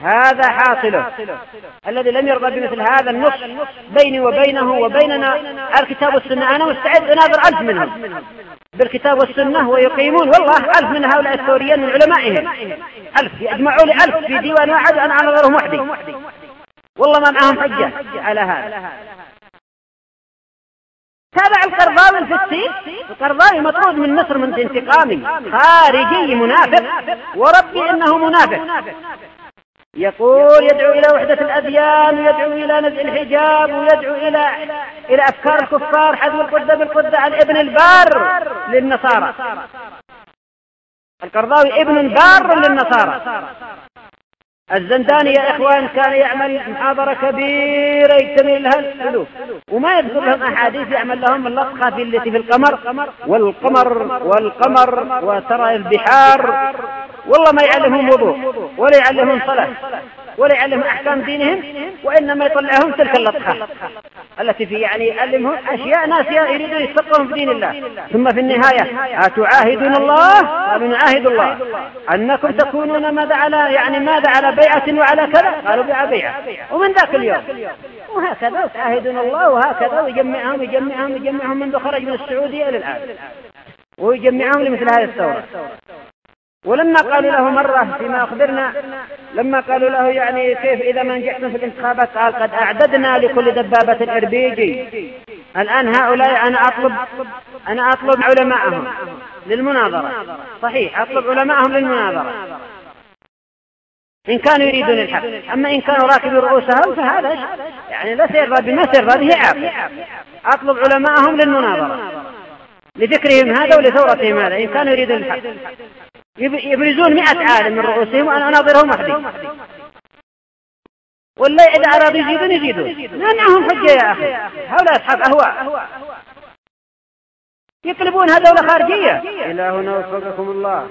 هذا حاصله الذي لم يرضى بمثل هذا النص بيني وبينه وبيننا الكتاب والسنة. أنا مستعد أناظر ألف منهم. بالكتاب والسنة ويقيمون والله ألف من هؤلاء الثوريين من علمائهم. ألف يجمعوا لي ألف في ديوان واحد أنا أنظرهم وحدي. والله ما معهم حجة على هذا. تابع القرضاوي الفسي القرضاوي مطرود من مصر من انتقامي خارجي منافق وربي إنه منافق. يقول يدعو إلى وحدة الأديان ويدعو إلى نزع الحجاب ويدعو إلى إلى أفكار الكفار حذو القدة بالقدة عن ابن البار للنصارى. القرضاوي ابن بار للنصارى. الزنداني يا إخوان كان يعمل محاضرة كبيرة يجتمع لها الألوف وما يذكر لهم أحاديث يعمل لهم اللطخة في التي في القمر والقمر والقمر وترى البحار. والله ما يعلمهم وضوء ولا يعلمهم صلاة ولا يعلمهم أحكام دينهم وإنما يطلعهم تلك اللطخة التي في يعني يعلمهم أشياء ناس يريدون يستقرهم في دين الله. ثم في النهاية أتعاهدون الله؟ قالوا نعاهد الله. أنكم تكونون ماذا على يعني ماذا على بيعة وعلى كذا؟ قالوا بيع بيعة. ومن ذاك اليوم؟ وهكذا تعاهدون الله وهكذا ويجمعهم يجمعهم يجمعهم منذ خرج من السعودية إلى الآن. ويجمعهم لمثل هذه الثورة. ولما قالوا له مرة فيما أخبرنا لما قالوا له يعني كيف إذا ما نجحتم في الانتخابات؟ قال قد أعددنا لكل دبابة إربيجي. الآن هؤلاء أنا أطلب أنا أطلب علماءهم للمناظرة. صحيح أطلب علماءهم للمناظرة. إن كانوا يريدون الحق. أما إن كانوا راكبين رؤوسهم فهذا يعني لا سيرضى بما سيرضى به عاقل أطلب علماءهم للمناظرة. لذكرهم هذا ولثورتهم هذا إن كانوا يريدون الحق. يبرزون مئة عالم من رؤوسهم وأنا أناظرهم وحدي. ولا إذا أرادوا يزيدون يزيدون. ما معهم حجة يا أخي. هؤلاء أصحاب أهواء. يقلبونها دولة خارجية. إلهنا وفقكم الله.